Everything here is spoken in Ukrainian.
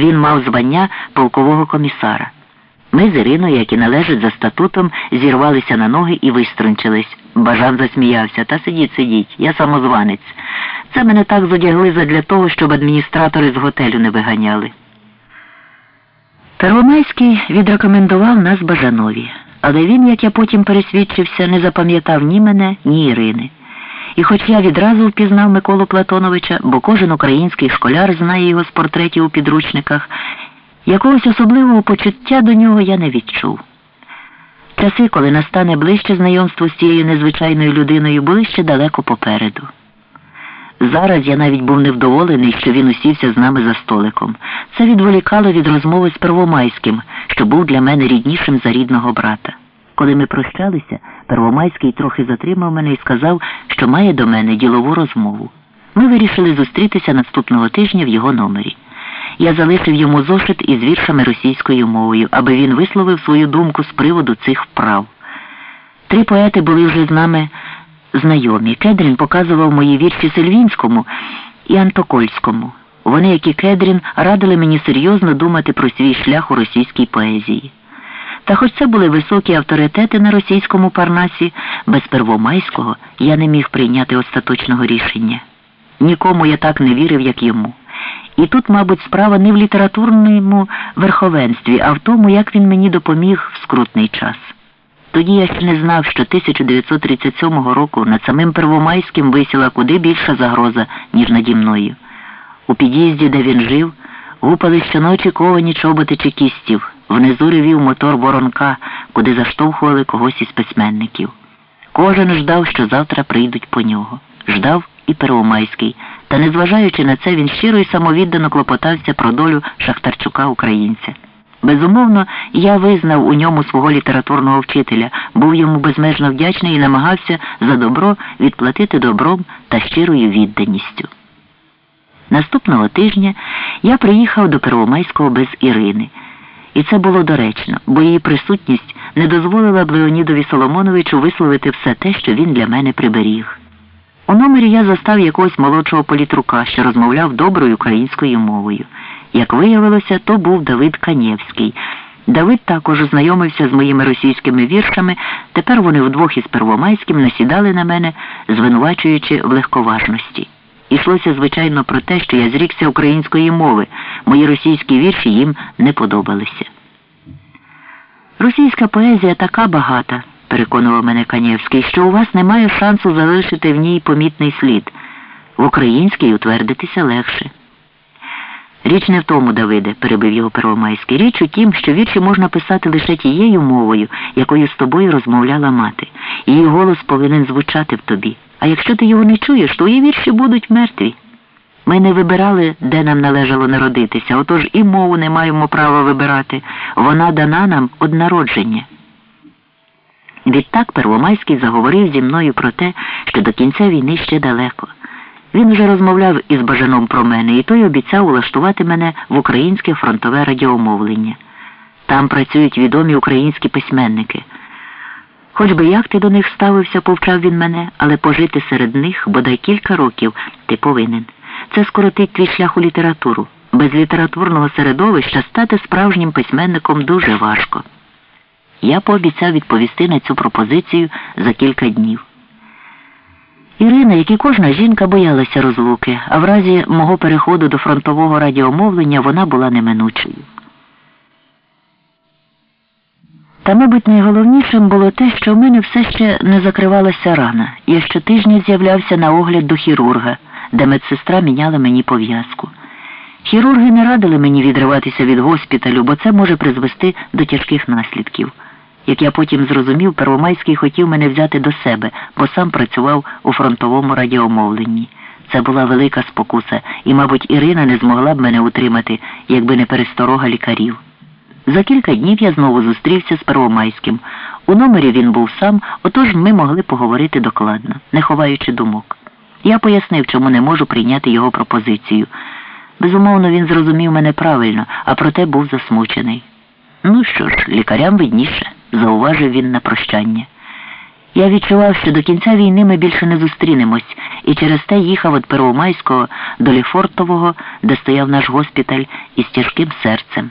Він мав звання полкового комісара. Ми з Іриною, як і належить за статутом, зірвалися на ноги і виструнчились. Бажан засміявся. Та сидіть, сидіть, я самозванець. Це мене так зодягли задля того, щоб адміністратори з готелю не виганяли. Первомайський відрекомендував нас Бажанові, але він, як я потім пересвідчився, не запам'ятав ні мене, ні Ірини. І хоч я відразу впізнав Миколу Платоновича, бо кожен український школяр знає його з портретів у підручниках, якогось особливого почуття до нього я не відчув. Часи, коли настане ближче знайомство з цією незвичайною людиною, були ще далеко попереду. Зараз я навіть був невдоволений, що він усівся з нами за столиком. Це відволікало від розмови з Первомайським, що був для мене ріднішим за рідного брата. Коли ми прощалися, Первомайський трохи затримав мене і сказав, що має до мене ділову розмову. Ми вирішили зустрітися наступного тижня в його номері. Я залишив йому зошит із віршами російською мовою, аби він висловив свою думку з приводу цих вправ. Три поети були вже з нами знайомі. Кедрін показував мої вірші Сельвінському і Антокольському. Вони, як і Кедрін, радили мені серйозно думати про свій шлях у російській поезії. Та хоч це були високі авторитети на російському парнасі, без Первомайського я не міг прийняти остаточного рішення. Нікому я так не вірив, як йому. І тут, мабуть, справа не в літературному верховенстві, а в тому, як він мені допоміг в скрутний час. Тоді я ще не знав, що 1937 року над самим Первомайським висіла куди більша загроза, ніж наді мною. У під'їзді, де він жив, гупали щоночі ковані чоботи чекістів, внизу ревів мотор воронка, куди заштовхували когось із письменників. Кожен ждав, що завтра прийдуть по нього. Ждав і Первомайський, та, незважаючи на це, він щиро і самовіддано клопотався про долю Шахтарчука українця. Безумовно, я визнав у ньому свого літературного вчителя, був йому безмежно вдячний і намагався за добро відплатити добром та щирою відданістю. Наступного тижня я приїхав до Первомайського без Ірини. І це було доречно, бо її присутність не дозволила б Леонідові Соломоновичу висловити все те, що він для мене приберіг. У номері я застав якогось молодшого політрука, що розмовляв доброю українською мовою. Як виявилося, то був Давид Канєвський. Давид також ознайомився з моїми російськими віршами. Тепер вони вдвох із Первомайським насідали на мене, звинувачуючи в легковажності. Ішлося, звичайно, про те, що я зрікся української мови. Мої російські вірші їм не подобалися. Російська поезія така багата, переконував мене Канєвський, що у вас немає шансу залишити в ній помітний слід. В українській утвердитися легше. Річ не в тому, Давиде, перебив його Первомайський. Річ у тім, що вірші можна писати лише тією мовою, якою з тобою розмовляла мати. Її голос повинен звучати в тобі. А якщо ти його не чуєш, твої вірші будуть мертві. Ми не вибирали, де нам належало народитися, отож і мову не маємо права вибирати. Вона дана нам од народження. Відтак Первомайський заговорив зі мною про те, що до кінця війни ще далеко. Він вже розмовляв із Бажаном про мене, і той обіцяв улаштувати мене в українське фронтове радіомовлення. Там працюють відомі українські письменники. Хоч би як ти до них ставився, повчав він мене, але пожити серед них бодай кілька років ти повинен. Це скоротить твій шлях у літературу. Без літературного середовища стати справжнім письменником дуже важко. Я пообіцяв відповісти на цю пропозицію за кілька днів. Ірина, як і кожна жінка, боялася розлуки, а в разі мого переходу до фронтового радіомовлення вона була неминучою. Та, мабуть, найголовнішим було те, що в мене все ще не закривалася рана. Я щотижня з'являвся на огляд до хірурга, де медсестра міняла мені пов'язку. Хірурги не радили мені відриватися від госпіталю, бо це може призвести до тяжких наслідків. Як я потім зрозумів, Первомайський хотів мене взяти до себе, бо сам працював у фронтовому радіомовленні. Це була велика спокуса, і, мабуть, Ірина не змогла б мене утримати, якби не пересторога лікарів. За кілька днів я знову зустрівся з Первомайським. У номері він був сам, отож ми могли поговорити докладно, не ховаючи думок. Я пояснив, чому не можу прийняти його пропозицію. Безумовно, він зрозумів мене правильно, а проте був засмучений. Ну що ж, лікарям видніше, зауважив він на прощання. Я відчував, що до кінця війни ми більше не зустрінемось, і через те їхав від Первомайського до Ліфортового, де стояв наш госпіталь із тяжким серцем.